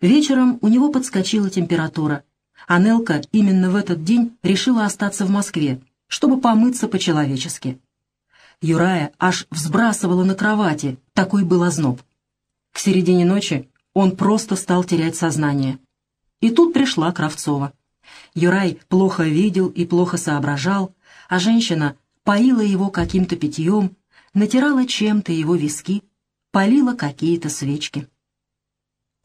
Вечером у него подскочила температура, а Нелка именно в этот день решила остаться в Москве, чтобы помыться по-человечески. Юрая аж взбрасывала на кровати, такой был озноб. К середине ночи он просто стал терять сознание. И тут пришла Кравцова. Юрай плохо видел и плохо соображал, а женщина поила его каким-то питьем, натирала чем-то его виски, полила какие-то свечки.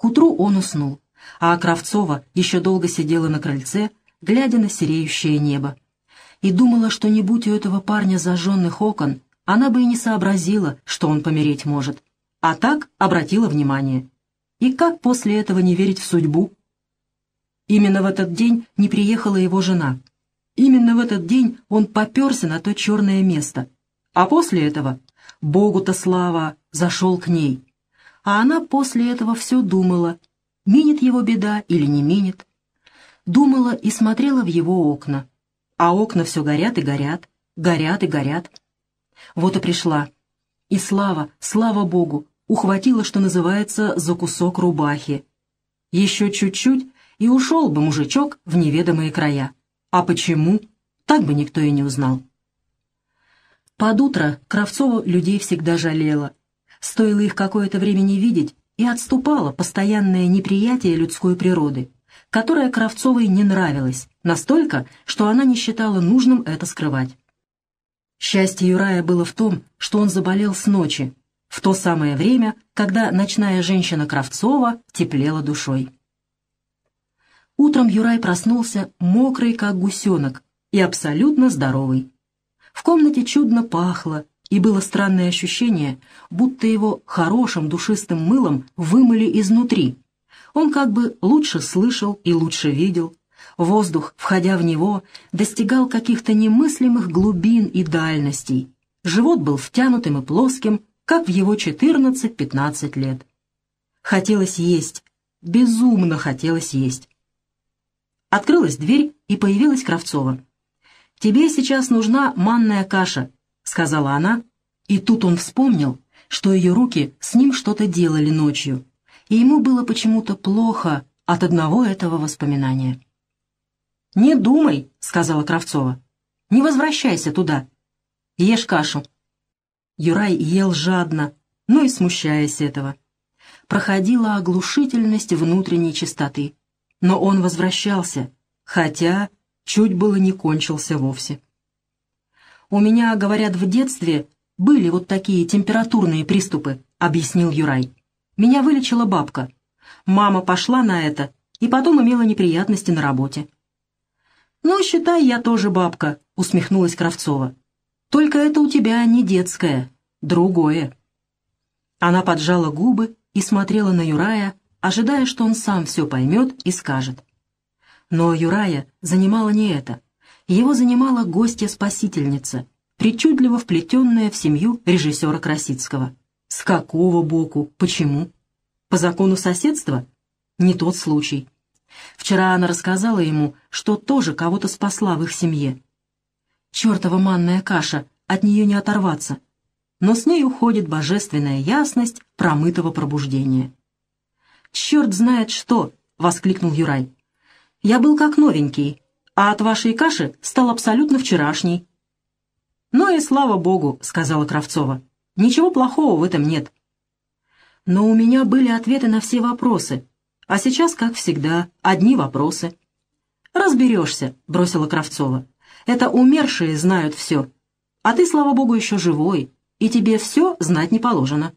К утру он уснул, а Кравцова еще долго сидела на крыльце, глядя на сереющее небо, и думала, что не будь у этого парня зажженных окон, она бы и не сообразила, что он помереть может, а так обратила внимание. И как после этого не верить в судьбу? Именно в этот день не приехала его жена. Именно в этот день он поперся на то черное место. А после этого, Богу-то слава, зашел к ней. А она после этого все думала, минит его беда или не минит. Думала и смотрела в его окна. А окна все горят и горят, горят и горят. Вот и пришла. И слава, слава Богу, ухватила, что называется, за кусок рубахи. Еще чуть-чуть, и ушел бы мужичок в неведомые края. А почему? Так бы никто и не узнал. Под утро Кравцова людей всегда жалела. Стоило их какое-то время не видеть, и отступало постоянное неприятие людской природы, которое Кравцовой не нравилось, настолько, что она не считала нужным это скрывать. Счастье Юрая было в том, что он заболел с ночи, в то самое время, когда ночная женщина Кравцова теплела душой. Утром Юрай проснулся мокрый, как гусенок, и абсолютно здоровый. В комнате чудно пахло, и было странное ощущение, будто его хорошим душистым мылом вымыли изнутри. Он как бы лучше слышал и лучше видел. Воздух, входя в него, достигал каких-то немыслимых глубин и дальностей. Живот был втянутым и плоским, как в его 14-15 лет. Хотелось есть, безумно хотелось есть. Открылась дверь, и появилась Кравцова. «Тебе сейчас нужна манная каша», — сказала она, и тут он вспомнил, что ее руки с ним что-то делали ночью, и ему было почему-то плохо от одного этого воспоминания. «Не думай», — сказала Кравцова, — «не возвращайся туда. Ешь кашу». Юрай ел жадно, но и смущаясь этого. Проходила оглушительность внутренней чистоты но он возвращался, хотя чуть было не кончился вовсе. «У меня, говорят, в детстве были вот такие температурные приступы», — объяснил Юрай. «Меня вылечила бабка. Мама пошла на это и потом имела неприятности на работе». «Ну, считай, я тоже бабка», — усмехнулась Кравцова. «Только это у тебя не детское, другое». Она поджала губы и смотрела на Юрая, ожидая, что он сам все поймет и скажет. Но Юрая занимала не это. Его занимала гостья-спасительница, причудливо вплетенная в семью режиссера Красицкого. С какого боку? Почему? По закону соседства? Не тот случай. Вчера она рассказала ему, что тоже кого-то спасла в их семье. Чертова манная каша, от нее не оторваться. Но с ней уходит божественная ясность промытого пробуждения. «Черт знает что!» — воскликнул Юрай. «Я был как новенький, а от вашей каши стал абсолютно вчерашний». «Ну и слава богу», — сказала Кравцова. «Ничего плохого в этом нет». Но у меня были ответы на все вопросы, а сейчас, как всегда, одни вопросы. «Разберешься», — бросила Кравцова. «Это умершие знают все, а ты, слава богу, еще живой, и тебе все знать не положено».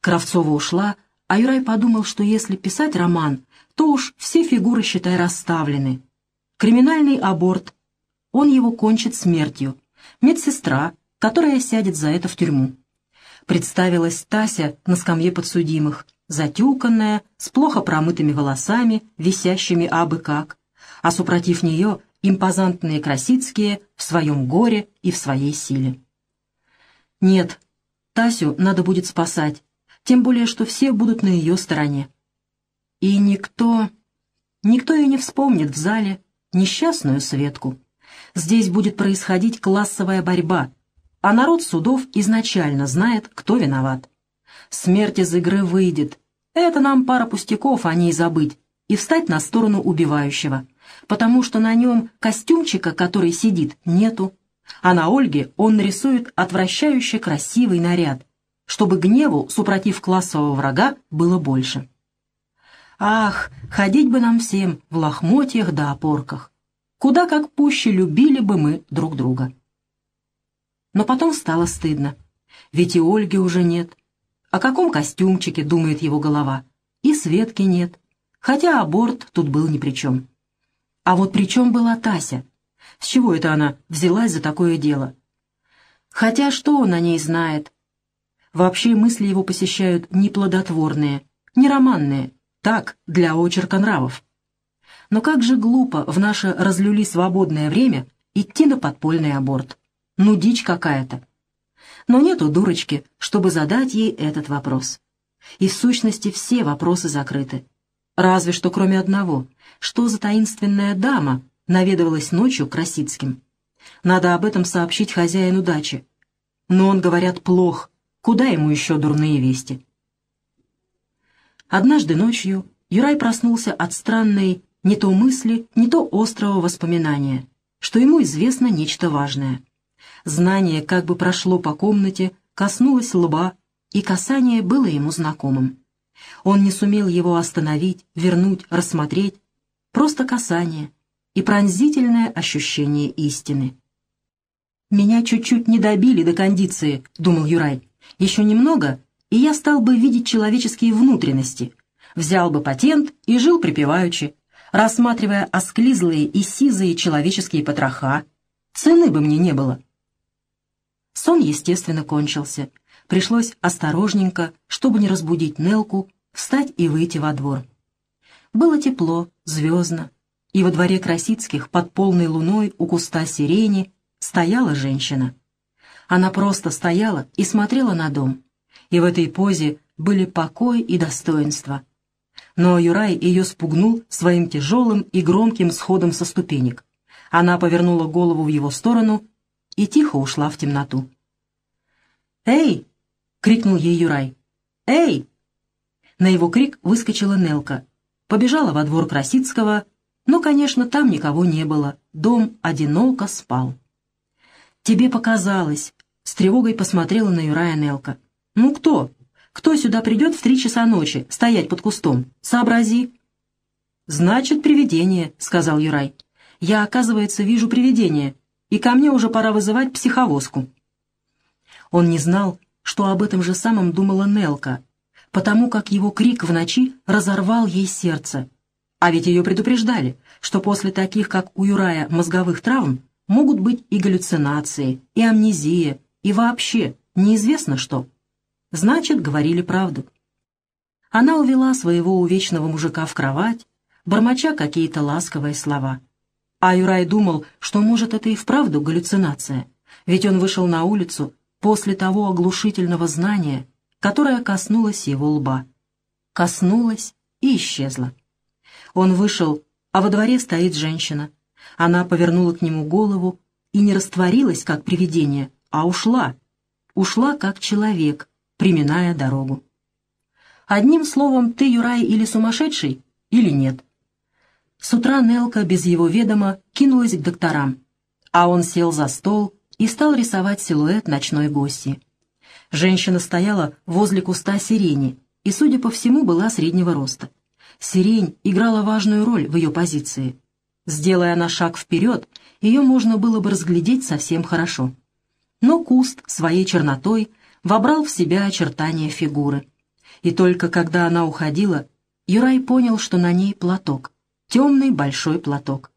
Кравцова ушла, — а Юрай подумал, что если писать роман, то уж все фигуры, считай, расставлены. Криминальный аборт. Он его кончит смертью. Медсестра, которая сядет за это в тюрьму. Представилась Тася на скамье подсудимых, затюканная, с плохо промытыми волосами, висящими абы как, а супротив нее импозантные Красицкие в своем горе и в своей силе. Нет, Тасю надо будет спасать, тем более, что все будут на ее стороне. И никто, никто и не вспомнит в зале несчастную Светку. Здесь будет происходить классовая борьба, а народ судов изначально знает, кто виноват. Смерть из игры выйдет. Это нам пара пустяков, а не и забыть, и встать на сторону убивающего, потому что на нем костюмчика, который сидит, нету, а на Ольге он нарисует отвращающе красивый наряд, чтобы гневу, супротив классового врага, было больше. Ах, ходить бы нам всем в лохмотьях да опорках. Куда как пуще любили бы мы друг друга. Но потом стало стыдно. Ведь и Ольги уже нет. О каком костюмчике думает его голова? И Светки нет. Хотя аборт тут был ни при чем. А вот при чем была Тася? С чего это она взялась за такое дело? Хотя что он о ней знает? Вообще мысли его посещают неплодотворные, не романные, так, для очерка нравов. Но как же глупо в наше разлюли свободное время идти на подпольный аборт. Ну, дичь какая-то. Но нету дурочки, чтобы задать ей этот вопрос. И в сущности все вопросы закрыты. Разве что кроме одного. Что за таинственная дама наведывалась ночью к Красицким? Надо об этом сообщить хозяину дачи. Но он, говорят, плох. Куда ему еще дурные вести? Однажды ночью Юрай проснулся от странной не то мысли, не то острого воспоминания, что ему известно нечто важное. Знание как бы прошло по комнате, коснулось лба, и касание было ему знакомым. Он не сумел его остановить, вернуть, рассмотреть. Просто касание и пронзительное ощущение истины. «Меня чуть-чуть не добили до кондиции», — думал Юрай. «Еще немного, и я стал бы видеть человеческие внутренности, взял бы патент и жил припеваючи, рассматривая осклизлые и сизые человеческие потроха. Цены бы мне не было. Сон, естественно, кончился. Пришлось осторожненько, чтобы не разбудить Нелку, встать и выйти во двор. Было тепло, звездно, и во дворе Красицких под полной луной у куста сирени стояла женщина. Она просто стояла и смотрела на дом и в этой позе были покой и достоинство. Но Юрай ее спугнул своим тяжелым и громким сходом со ступенек. Она повернула голову в его сторону и тихо ушла в темноту. «Эй!» — крикнул ей Юрай. «Эй!» На его крик выскочила Нелка. Побежала во двор Красицкого, но, конечно, там никого не было. Дом одиноко спал. «Тебе показалось!» — с тревогой посмотрела на Юрая Нелка. «Ну кто? Кто сюда придет в три часа ночи, стоять под кустом? Сообрази!» «Значит, привидение», — сказал Юрай. «Я, оказывается, вижу привидение, и ко мне уже пора вызывать психовозку». Он не знал, что об этом же самом думала Нелка, потому как его крик в ночи разорвал ей сердце. А ведь ее предупреждали, что после таких, как у Юрая, мозговых травм могут быть и галлюцинации, и амнезия, и вообще неизвестно что. Значит, говорили правду. Она увела своего увечного мужика в кровать, бормоча какие-то ласковые слова. А Юрай думал, что, может, это и вправду галлюцинация, ведь он вышел на улицу после того оглушительного знания, которое коснулось его лба. Коснулось и исчезло. Он вышел, а во дворе стоит женщина. Она повернула к нему голову и не растворилась, как привидение, а ушла. Ушла, как человек, приминая дорогу. Одним словом, ты, Юрай, или сумасшедший, или нет. С утра Нелка без его ведома кинулась к докторам, а он сел за стол и стал рисовать силуэт ночной гости. Женщина стояла возле куста сирени и, судя по всему, была среднего роста. Сирень играла важную роль в ее позиции. Сделая она шаг вперед, ее можно было бы разглядеть совсем хорошо. Но куст своей чернотой вобрал в себя очертания фигуры. И только когда она уходила, Юрай понял, что на ней платок, темный большой платок.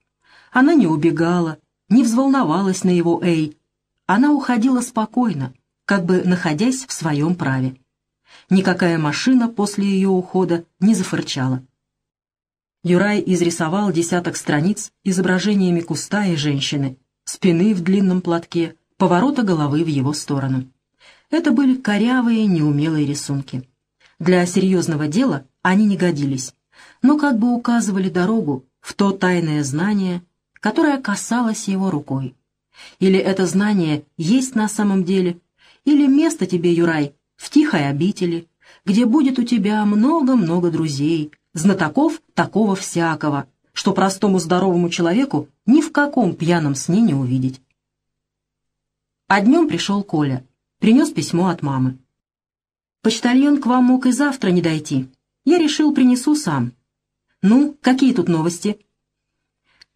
Она не убегала, не взволновалась на его «эй». Она уходила спокойно, как бы находясь в своем праве. Никакая машина после ее ухода не зафырчала. Юрай изрисовал десяток страниц изображениями куста и женщины, спины в длинном платке, поворота головы в его сторону. Это были корявые, неумелые рисунки. Для серьезного дела они не годились, но как бы указывали дорогу в то тайное знание, которое касалось его рукой. Или это знание есть на самом деле, или место тебе, Юрай, в тихой обители, где будет у тебя много-много друзей, знатоков такого всякого, что простому здоровому человеку ни в каком пьяном сне не увидеть. А днем пришел Коля, принес письмо от мамы. «Почтальон к вам мог и завтра не дойти. Я решил, принесу сам. Ну, какие тут новости?»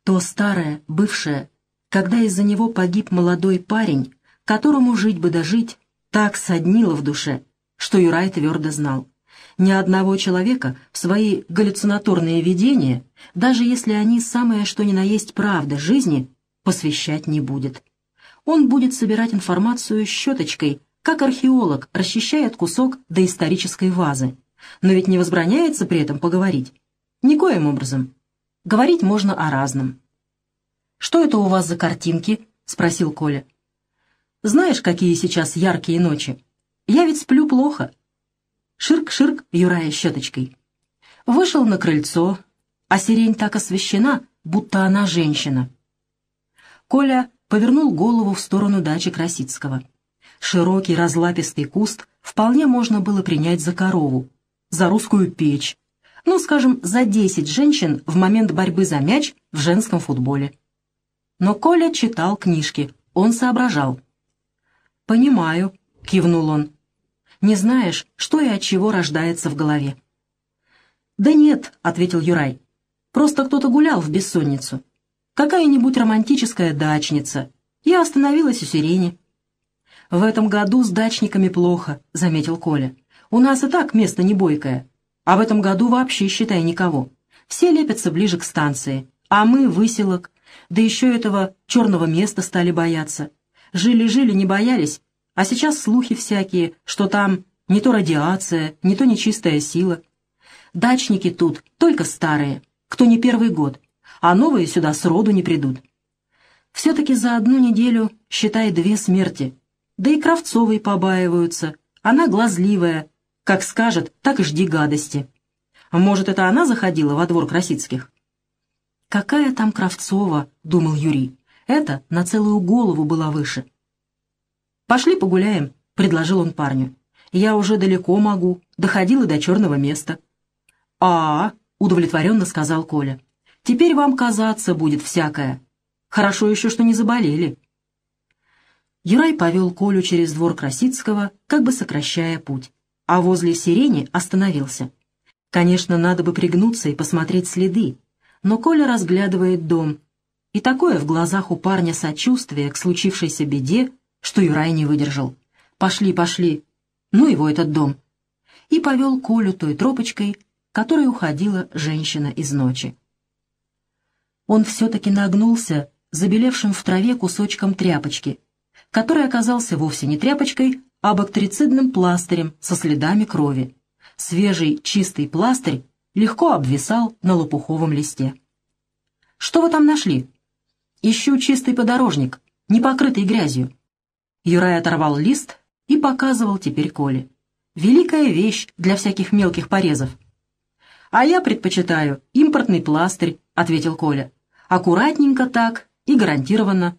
То старое, бывшее, когда из-за него погиб молодой парень, которому жить бы дожить, так соднило в душе, что Юрай твердо знал. Ни одного человека в свои галлюцинаторные видения, даже если они самое что ни на есть правда жизни, посвящать не будет. Он будет собирать информацию щеточкой, как археолог расчищает кусок доисторической вазы. Но ведь не возбраняется при этом поговорить. Никоим образом. Говорить можно о разном. «Что это у вас за картинки?» — спросил Коля. «Знаешь, какие сейчас яркие ночи? Я ведь сплю плохо». Ширк-ширк, юрая щеточкой. Вышел на крыльцо, а сирень так освещена, будто она женщина. Коля повернул голову в сторону дачи Красицкого. Широкий разлапистый куст вполне можно было принять за корову, за русскую печь, ну, скажем, за десять женщин в момент борьбы за мяч в женском футболе. Но Коля читал книжки, он соображал. «Понимаю», — кивнул он. «Не знаешь, что и от чего рождается в голове». «Да нет», — ответил Юрай. «Просто кто-то гулял в бессонницу. Какая-нибудь романтическая дачница. Я остановилась у сирени». «В этом году с дачниками плохо», — заметил Коля. «У нас и так место не бойкое. А в этом году вообще, считай, никого. Все лепятся ближе к станции, а мы — выселок. Да еще этого черного места стали бояться. Жили-жили, не боялись, а сейчас слухи всякие, что там не то радиация, не то нечистая сила. Дачники тут только старые, кто не первый год, а новые сюда сроду не придут. Все-таки за одну неделю, считай, две смерти. Да и Кравцовой побаиваются, она глазливая, как скажет, так и жди гадости. Может, это она заходила во двор Красицких? «Какая там Кравцова?» — думал Юрий. «Это на целую голову была выше». «Пошли погуляем», — предложил он парню. «Я уже далеко могу, доходила до черного места». «А, -а — удовлетворенно сказал Коля. «Теперь вам казаться будет всякое. Хорошо еще, что не заболели». Юрай повел Колю через двор Красицкого, как бы сокращая путь а возле сирени остановился. Конечно, надо бы пригнуться и посмотреть следы, но Коля разглядывает дом, и такое в глазах у парня сочувствие к случившейся беде, что Юрай не выдержал. «Пошли, пошли! Ну его этот дом!» И повел Колю той тропочкой, которой уходила женщина из ночи. Он все-таки нагнулся забелевшим в траве кусочком тряпочки, который оказался вовсе не тряпочкой, а бактерицидным пластырем со следами крови. Свежий чистый пластырь легко обвисал на лопуховом листе. «Что вы там нашли?» «Ищу чистый подорожник, не покрытый грязью». Юрай оторвал лист и показывал теперь Коле. «Великая вещь для всяких мелких порезов». «А я предпочитаю импортный пластырь», — ответил Коля. «Аккуратненько так и гарантированно.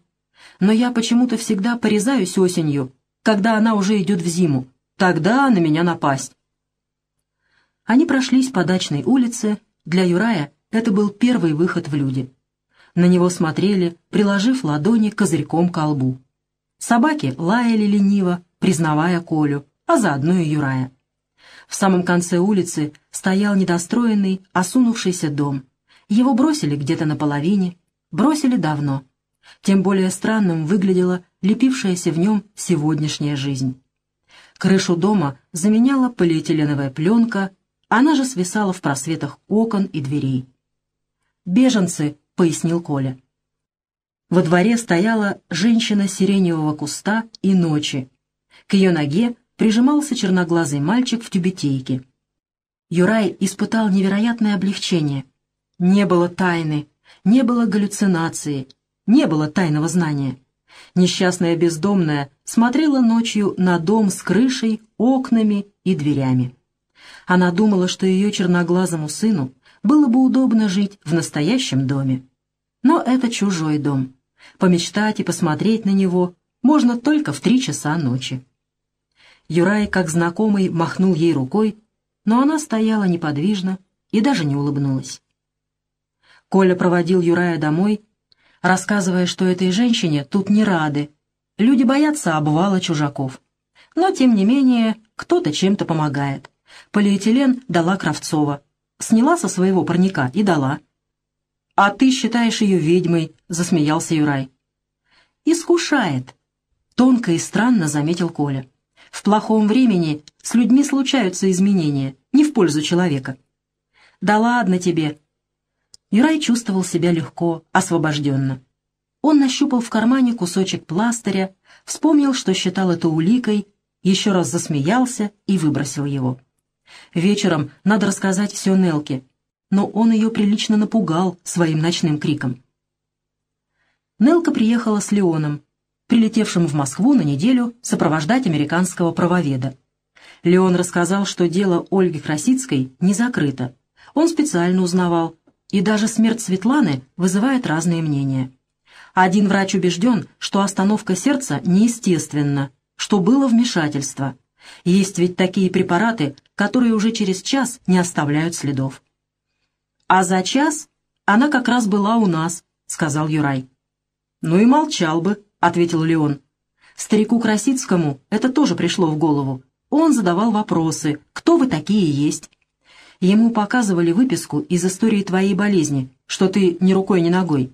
Но я почему-то всегда порезаюсь осенью когда она уже идет в зиму. Тогда на меня напасть. Они прошлись по дачной улице. Для Юрая это был первый выход в люди. На него смотрели, приложив ладони козырьком к лбу. Собаки лаяли лениво, признавая Колю, а заодно и Юрая. В самом конце улицы стоял недостроенный, осунувшийся дом. Его бросили где-то наполовине, бросили давно. Тем более странным выглядела лепившаяся в нем сегодняшняя жизнь. Крышу дома заменяла полиэтиленовая пленка, она же свисала в просветах окон и дверей. «Беженцы», — пояснил Коля. Во дворе стояла женщина сиреневого куста и ночи. К ее ноге прижимался черноглазый мальчик в тюбетейке. Юрай испытал невероятное облегчение. Не было тайны, не было галлюцинации, не было тайного знания. Несчастная бездомная смотрела ночью на дом с крышей, окнами и дверями. Она думала, что ее черноглазому сыну было бы удобно жить в настоящем доме. Но это чужой дом. Помечтать и посмотреть на него можно только в три часа ночи. Юрай, как знакомый, махнул ей рукой, но она стояла неподвижно и даже не улыбнулась. Коля проводил Юрая домой, рассказывая, что этой женщине тут не рады. Люди боятся обвала чужаков. Но, тем не менее, кто-то чем-то помогает. Полиэтилен дала Кравцова. Сняла со своего парника и дала. «А ты считаешь ее ведьмой?» — засмеялся Юрай. «Искушает», — тонко и странно заметил Коля. «В плохом времени с людьми случаются изменения, не в пользу человека». «Да ладно тебе!» Юрай чувствовал себя легко, освобожденно. Он нащупал в кармане кусочек пластыря, вспомнил, что считал это уликой, еще раз засмеялся и выбросил его. Вечером надо рассказать все Нелке, но он ее прилично напугал своим ночным криком. Нелка приехала с Леоном, прилетевшим в Москву на неделю сопровождать американского правоведа. Леон рассказал, что дело Ольги Красицкой не закрыто. Он специально узнавал, и даже смерть Светланы вызывает разные мнения. Один врач убежден, что остановка сердца неестественна, что было вмешательство. Есть ведь такие препараты, которые уже через час не оставляют следов. «А за час она как раз была у нас», — сказал Юрай. «Ну и молчал бы», — ответил Леон. Старику Красицкому это тоже пришло в голову. Он задавал вопросы «Кто вы такие есть?» Ему показывали выписку из истории твоей болезни, что ты ни рукой, ни ногой.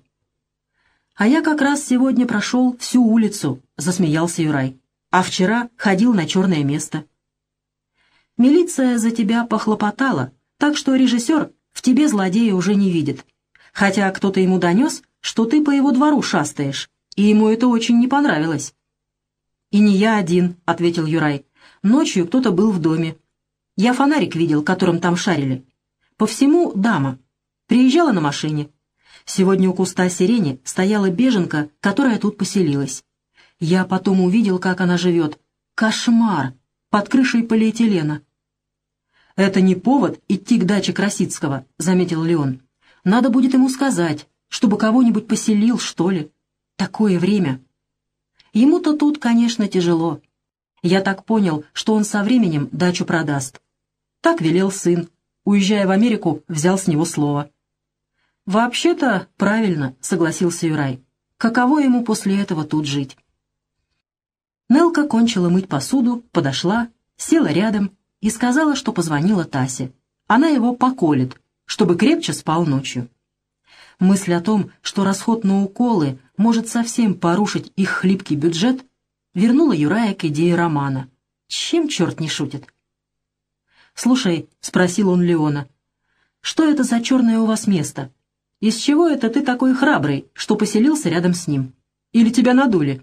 «А я как раз сегодня прошел всю улицу», — засмеялся Юрай. «А вчера ходил на черное место». «Милиция за тебя похлопотала, так что режиссер в тебе злодея уже не видит. Хотя кто-то ему донес, что ты по его двору шастаешь, и ему это очень не понравилось». «И не я один», — ответил Юрай. «Ночью кто-то был в доме. Я фонарик видел, которым там шарили. По всему дама. Приезжала на машине. Сегодня у куста сирени стояла беженка, которая тут поселилась. Я потом увидел, как она живет. Кошмар! Под крышей полиэтилена. «Это не повод идти к даче Красицкого», — заметил Леон. «Надо будет ему сказать, чтобы кого-нибудь поселил, что ли. Такое время». Ему-то тут, конечно, тяжело. Я так понял, что он со временем дачу продаст. Так велел сын. Уезжая в Америку, взял с него слово. «Вообще-то правильно», — согласился Юрай. «Каково ему после этого тут жить?» Нелка кончила мыть посуду, подошла, села рядом и сказала, что позвонила Тасе. Она его поколет, чтобы крепче спал ночью. Мысль о том, что расход на уколы может совсем порушить их хлипкий бюджет, вернула Юрая к идее романа. Чем черт не шутит? «Слушай», — спросил он Леона, — «что это за черное у вас место? Из чего это ты такой храбрый, что поселился рядом с ним? Или тебя надули?»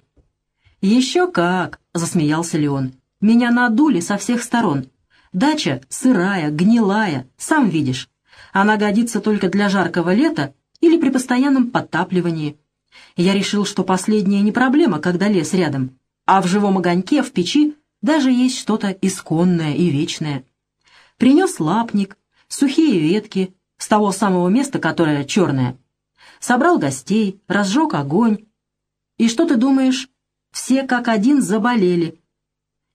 «Еще как!» — засмеялся Леон. «Меня надули со всех сторон. Дача сырая, гнилая, сам видишь. Она годится только для жаркого лета или при постоянном подтапливании. Я решил, что последняя не проблема, когда лес рядом, а в живом огоньке, в печи, даже есть что-то исконное и вечное. Принес лапник, сухие ветки с того самого места, которое черное. Собрал гостей, разжег огонь. И что ты думаешь? Все как один заболели.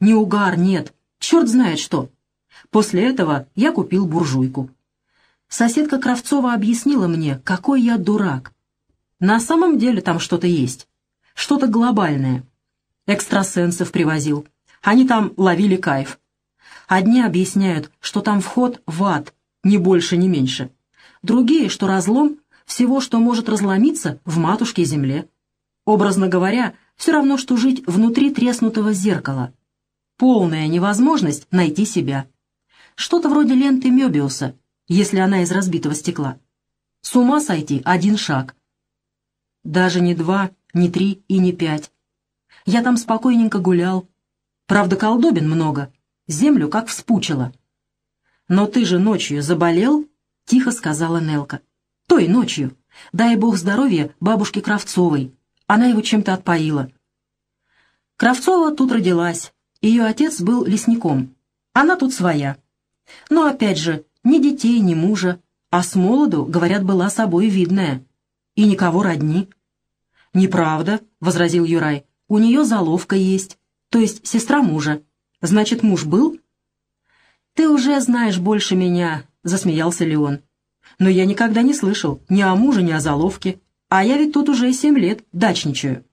Не угар, нет, черт знает что. После этого я купил буржуйку. Соседка Кравцова объяснила мне, какой я дурак. На самом деле там что-то есть, что-то глобальное. Экстрасенсов привозил. Они там ловили кайф. Одни объясняют, что там вход в ад, ни больше, ни меньше. Другие, что разлом всего, что может разломиться в матушке земле. Образно говоря, все равно, что жить внутри треснутого зеркала. Полная невозможность найти себя. Что-то вроде ленты Мёбиуса, если она из разбитого стекла. С ума сойти один шаг. Даже не два, не три и не пять. Я там спокойненько гулял. Правда, колдобин много, землю как вспучило. «Но ты же ночью заболел?» — тихо сказала Нелка. «Той ночью. Дай бог здоровья бабушке Кравцовой. Она его чем-то отпоила». Кравцова тут родилась. Ее отец был лесником. Она тут своя. Но опять же, ни детей, ни мужа, а с молоду, говорят, была собой видная. И никого родни. «Неправда», — возразил Юрай, — «у нее заловка есть, то есть сестра мужа. Значит, муж был?» «Ты уже знаешь больше меня», — засмеялся Леон. «Но я никогда не слышал ни о муже, ни о заловке, а я ведь тут уже семь лет дачничаю».